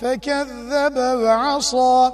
فكذب وعصى.